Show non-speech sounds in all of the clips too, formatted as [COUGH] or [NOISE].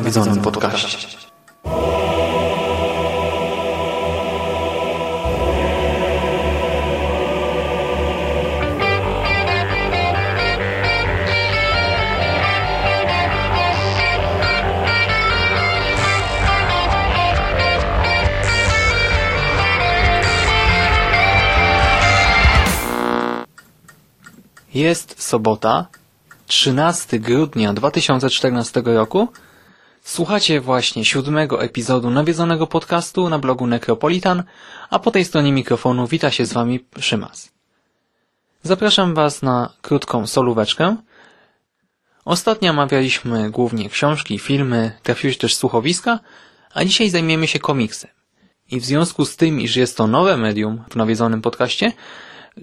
Nawiedzonym podcaście. Jest sobota, 13 grudnia 2014 roku. Słuchacie właśnie siódmego epizodu nawiedzonego podcastu na blogu Necropolitan, a po tej stronie mikrofonu wita się z Wami Szymas. Zapraszam Was na krótką solóweczkę. Ostatnio omawialiśmy głównie książki, filmy, trafiły też słuchowiska, a dzisiaj zajmiemy się komiksem. I w związku z tym, iż jest to nowe medium w nawiedzonym podcaście,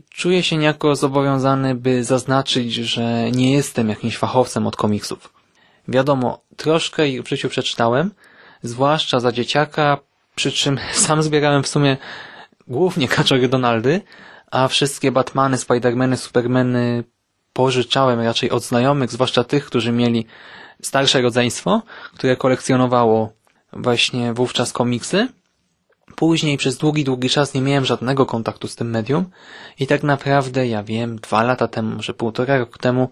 czuję się niejako zobowiązany, by zaznaczyć, że nie jestem jakimś fachowcem od komiksów. Wiadomo, troszkę ich w życiu przeczytałem, zwłaszcza za dzieciaka, przy czym [LAUGHS] sam zbierałem w sumie głównie kaczory Donaldy, a wszystkie Batmany, Spidermany, Supermany pożyczałem raczej od znajomych, zwłaszcza tych, którzy mieli starsze rodzeństwo, które kolekcjonowało właśnie wówczas komiksy. Później przez długi, długi czas nie miałem żadnego kontaktu z tym medium i tak naprawdę, ja wiem, dwa lata temu, może półtora roku temu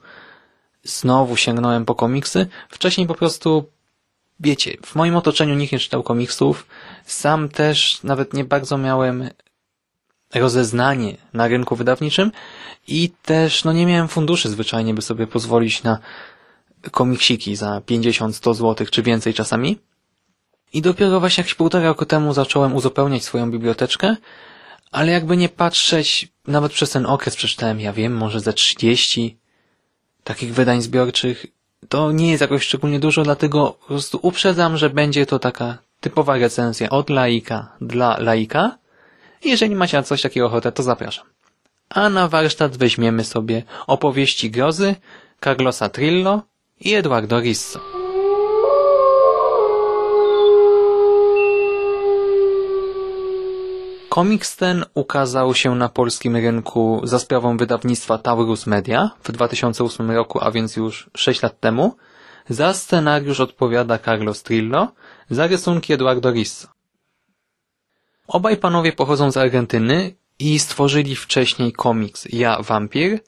znowu sięgnąłem po komiksy. Wcześniej po prostu, wiecie, w moim otoczeniu nikt nie czytał komiksów. Sam też nawet nie bardzo miałem rozeznanie na rynku wydawniczym i też no nie miałem funduszy zwyczajnie, by sobie pozwolić na komiksiki za 50-100 zł czy więcej czasami. I dopiero właśnie jakieś półtora roku temu zacząłem uzupełniać swoją biblioteczkę, ale jakby nie patrzeć, nawet przez ten okres przeczytałem, ja wiem, może ze 30 takich wydań zbiorczych. To nie jest jakoś szczególnie dużo, dlatego po prostu uprzedzam, że będzie to taka typowa recenzja od laika dla laika. Jeżeli macie na coś takiego ochotę, to zapraszam. A na warsztat weźmiemy sobie opowieści grozy Carlosa Trillo i Eduardo Risso. Komiks ten ukazał się na polskim rynku za sprawą wydawnictwa Taurus Media w 2008 roku, a więc już 6 lat temu. Za scenariusz odpowiada Carlos Trillo, za rysunki Eduardo Risso. Obaj panowie pochodzą z Argentyny i stworzyli wcześniej komiks Ja Wampir.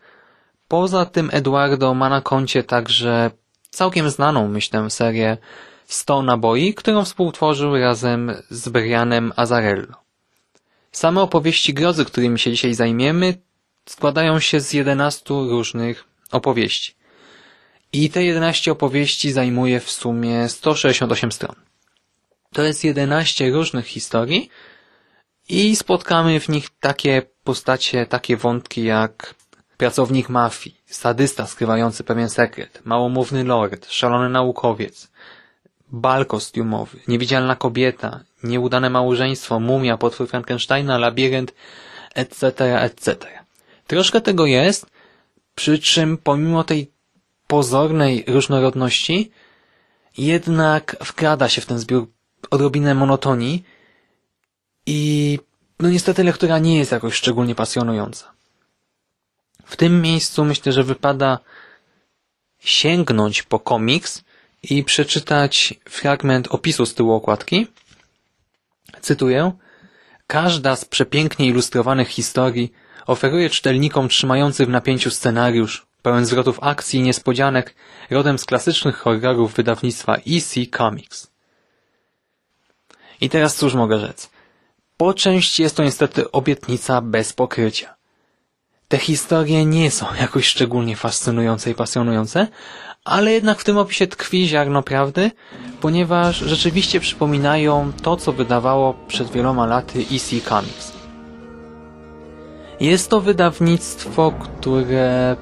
Poza tym Eduardo ma na koncie także całkiem znaną, myślę, serię 100 naboi, którą współtworzył razem z Brianem Azarello. Same opowieści grozy, którymi się dzisiaj zajmiemy, składają się z 11 różnych opowieści. I te 11 opowieści zajmuje w sumie 168 stron. To jest 11 różnych historii i spotkamy w nich takie postacie, takie wątki jak pracownik mafii, sadysta skrywający pewien sekret, małomówny lord, szalony naukowiec, bal kostiumowy, niewidzialna kobieta, nieudane małżeństwo, mumia, potwór Frankensteina, labirynt, etc., etc. Troszkę tego jest, przy czym pomimo tej pozornej różnorodności, jednak wkrada się w ten zbiór odrobinę monotonii i no niestety lektura nie jest jakoś szczególnie pasjonująca. W tym miejscu myślę, że wypada sięgnąć po komiks i przeczytać fragment opisu z tyłu okładki. Cytuję. Każda z przepięknie ilustrowanych historii oferuje czytelnikom trzymający w napięciu scenariusz, pełen zwrotów akcji i niespodzianek, rodem z klasycznych horrorów wydawnictwa EC Comics. I teraz cóż mogę rzec? Po części jest to niestety obietnica bez pokrycia. Te historie nie są [LAUGHS] jakoś szczególnie fascynujące i pasjonujące, ale jednak w tym opisie tkwi ziarno prawdy, ponieważ rzeczywiście przypominają to, co wydawało przed wieloma laty EC Comics. Jest to wydawnictwo, które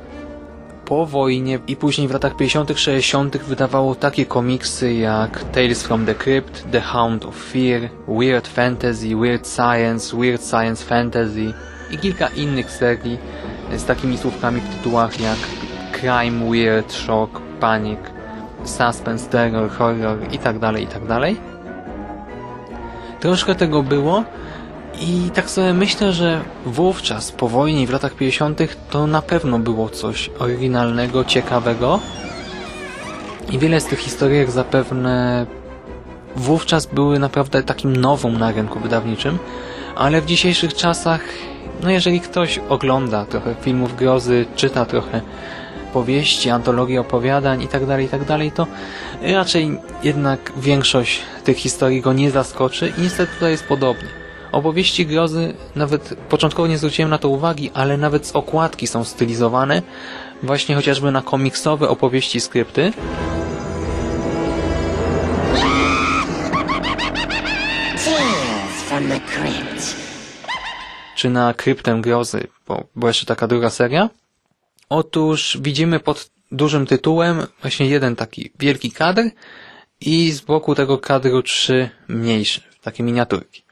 po wojnie i później w latach 50., 60. wydawało takie komiksy jak Tales from the Crypt, The Hound of Fear, Weird Fantasy, Weird Science, Weird Science Fantasy i kilka innych serii z takimi słówkami w tytułach jak Crime, Weird, Shock, Panic, Suspense, Terror, Horror itd., tak itd. Tak Troszkę tego było, i tak sobie myślę, że wówczas, po wojnie w latach 50. to na pewno było coś oryginalnego, ciekawego. I wiele z tych historyjek zapewne wówczas były naprawdę takim nową na rynku wydawniczym, ale w dzisiejszych czasach, no jeżeli ktoś ogląda trochę filmów grozy, czyta trochę powieści, antologii opowiadań itd., tak itd., tak to raczej jednak większość tych historii go nie zaskoczy i niestety tutaj jest podobnie. Opowieści grozy, nawet początkowo nie zwróciłem na to uwagi, ale nawet z okładki są stylizowane właśnie chociażby na komiksowe opowieści skrypty. Czy na kryptę grozy, bo była jeszcze taka druga seria. Otóż widzimy pod dużym tytułem właśnie jeden taki wielki kadr i z boku tego kadru trzy mniejsze, takie miniaturki.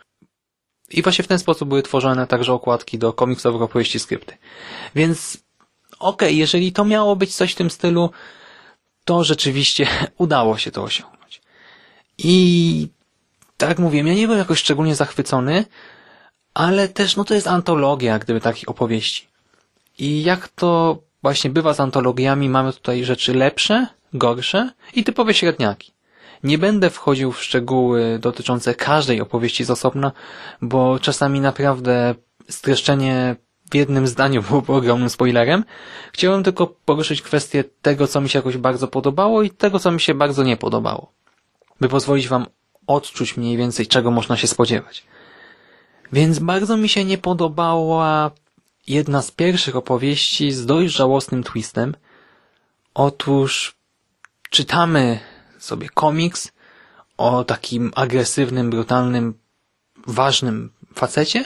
I właśnie w ten sposób były tworzone także okładki do komiksowych opowieści skrypty. Więc okej, okay, jeżeli to miało być coś w tym stylu, to rzeczywiście [LAUGHS] udało się to osiągnąć. I tak jak mówiłem, ja nie byłem jakoś szczególnie zachwycony, ale też no to jest antologia, gdyby takich opowieści. I jak to właśnie bywa z antologiami, mamy tutaj rzeczy lepsze, gorsze i typowe średniaki. Nie będę wchodził w szczegóły dotyczące każdej opowieści z osobna, bo czasami naprawdę streszczenie w jednym zdaniu [LAUGHS] byłoby ogromnym spoilerem. Chciałem tylko poruszyć kwestię tego, co mi się jakoś bardzo podobało i tego, co mi się bardzo nie podobało. By pozwolić Wam odczuć mniej więcej, czego można się spodziewać. Więc bardzo mi się nie podobała jedna z pierwszych opowieści z dość żałosnym twistem. Otóż czytamy sobie komiks o takim agresywnym, brutalnym, ważnym facecie,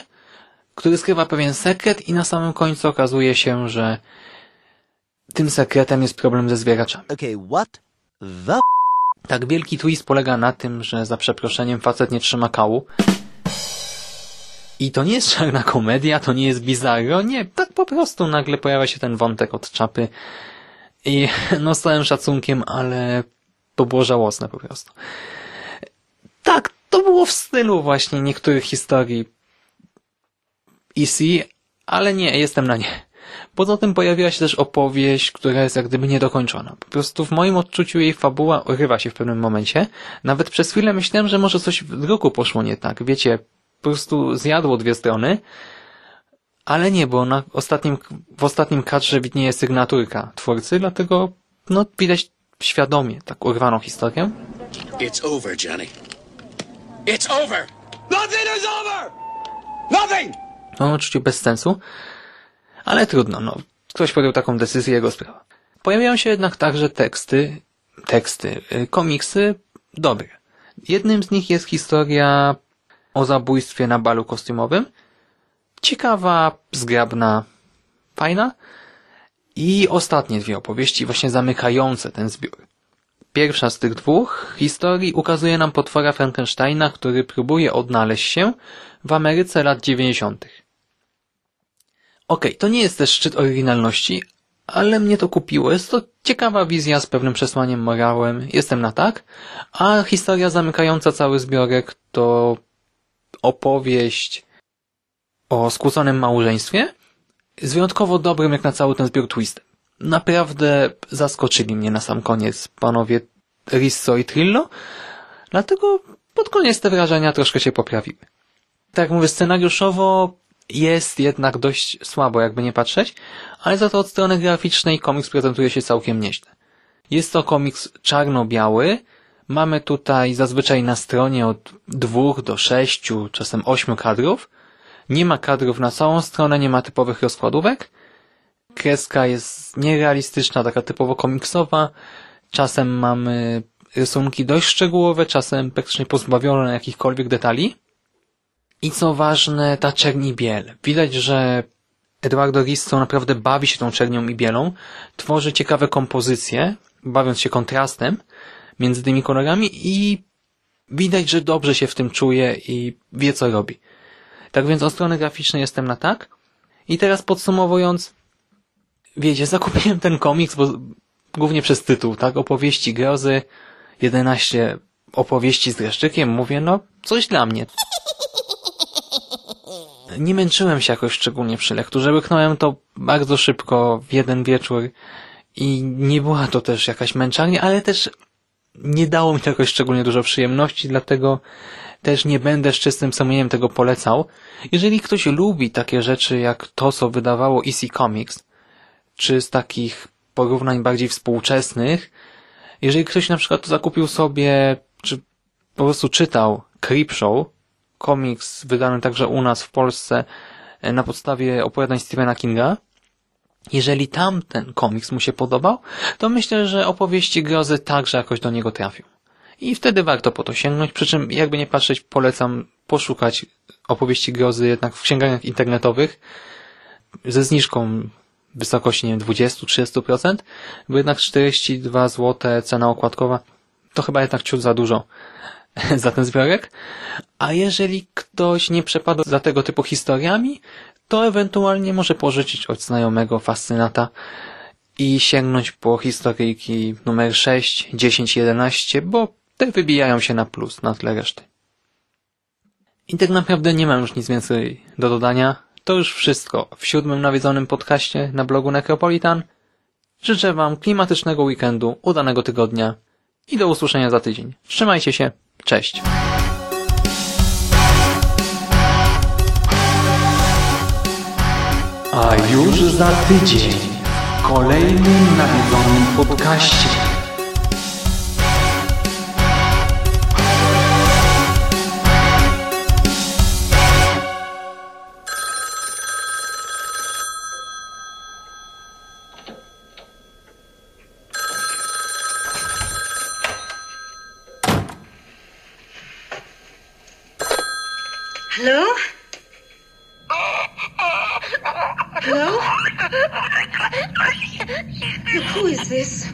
który skrywa pewien sekret i na samym końcu okazuje się, że tym sekretem jest problem ze zwieraczami. Okay, what the... Tak wielki twist polega na tym, że za przeproszeniem facet nie trzyma kału. I to nie jest czarna komedia, to nie jest bizarro, nie, tak po prostu nagle pojawia się ten wątek od czapy i [LAUGHS] no z całym szacunkiem, ale to było żałosne po prostu. Tak, to było w stylu właśnie niektórych historii EC, ale nie, jestem na nie. Poza tym pojawiła się też opowieść, która jest jak gdyby niedokończona. Po prostu w moim odczuciu jej fabuła urywa się w pewnym momencie. Nawet przez chwilę myślałem, że może coś w druku poszło nie tak. Wiecie, po prostu zjadło dwie strony, ale nie, bo na ostatnim, w ostatnim kadrze widnieje sygnaturka twórcy, dlatego no widać świadomie tak urwaną historię. It's over, Johnny. It's over! Nothing is over! Nothing! No, oczywiście bez sensu, ale trudno, no. Ktoś podjął taką decyzję, jego sprawa. Pojawiają się jednak także teksty, teksty, y, komiksy dobre. Jednym z nich jest historia o zabójstwie na balu kostiumowym. Ciekawa, zgrabna, fajna. I ostatnie dwie opowieści właśnie zamykające ten zbiór. Pierwsza z tych dwóch historii ukazuje nam potwora Frankensteina, który próbuje odnaleźć się w Ameryce lat 90. Okej, okay, to nie jest też szczyt oryginalności, ale mnie to kupiło. Jest to ciekawa wizja z pewnym przesłaniem morałem. Jestem na tak. A historia zamykająca cały zbiorek to opowieść o skłóconym małżeństwie, z wyjątkowo dobrym jak na cały ten zbiór twistem. Naprawdę zaskoczyli mnie na sam koniec panowie Risso i Trillo, dlatego pod koniec te wrażenia troszkę się poprawiły. Tak jak mówię, scenariuszowo jest jednak dość słabo, jakby nie patrzeć, ale za to od strony graficznej komiks prezentuje się całkiem nieźle. Jest to komiks czarno-biały, mamy tutaj zazwyczaj na stronie od dwóch do sześciu, czasem ośmiu kadrów, nie ma kadrów na całą stronę, nie ma typowych rozkładówek. Kreska jest nierealistyczna, taka typowo komiksowa. Czasem mamy rysunki dość szczegółowe, czasem praktycznie pozbawione jakichkolwiek detali. I co ważne, ta czerni biel. Widać, że Eduardo Risto naprawdę bawi się tą czernią i bielą, tworzy ciekawe kompozycje, bawiąc się kontrastem między tymi kolorami i widać, że dobrze się w tym czuje i wie co robi. Tak więc od strony graficznej jestem na tak. I teraz podsumowując, wiecie, zakupiłem ten komiks, bo głównie przez tytuł, tak? Opowieści grozy, 11 opowieści z dreszczykiem. Mówię, no, coś dla mnie. Nie męczyłem się jakoś szczególnie przy lekturze. Łyknąłem to bardzo szybko, w jeden wieczór i nie była to też jakaś męczarnia, ale też nie dało mi to jakoś szczególnie dużo przyjemności, dlatego też nie będę z czystym sumieniem tego polecał. Jeżeli ktoś lubi takie rzeczy jak to, co wydawało EC Comics, czy z takich porównań bardziej współczesnych, jeżeli ktoś na przykład zakupił sobie, czy po prostu czytał Creepshow, komiks wydany także u nas w Polsce e, na podstawie opowiadań Stephena Kinga, jeżeli tamten komiks mu się podobał, to myślę, że opowieści grozy także jakoś do niego trafią. I wtedy warto po to sięgnąć, przy czym jakby nie patrzeć, polecam poszukać opowieści grozy jednak w księgarniach internetowych ze zniżką w wysokości nie wiem, 20-30%, bo jednak 42 zł cena okładkowa to chyba jednak ciut za dużo [LAUGHS] za ten zbiorek. A jeżeli ktoś nie przepada za tego typu historiami, to ewentualnie może pożyczyć od znajomego fascynata i sięgnąć po historyjki numer 6, 10, 11, bo te wybijają się na plus na tle reszty. I tak naprawdę nie mam już nic więcej do dodania. To już wszystko w siódmym nawiedzonym podcaście na blogu Necropolitan. Życzę Wam klimatycznego weekendu, udanego tygodnia i do usłyszenia za tydzień. Trzymajcie się, cześć! A już za tydzień w kolejnym nawiedzonym podcaście.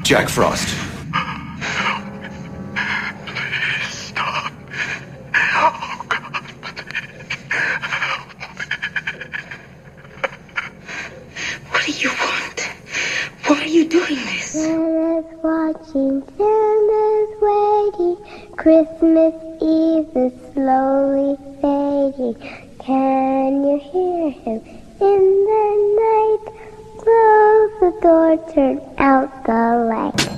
Is this? Jack Frost. Oh, what do you want? Why are you doing this? Santa's watching, Santa's waiting. Christmas Eve is slowly fading. Can you hear him in the night? Close the door, turn out the leg.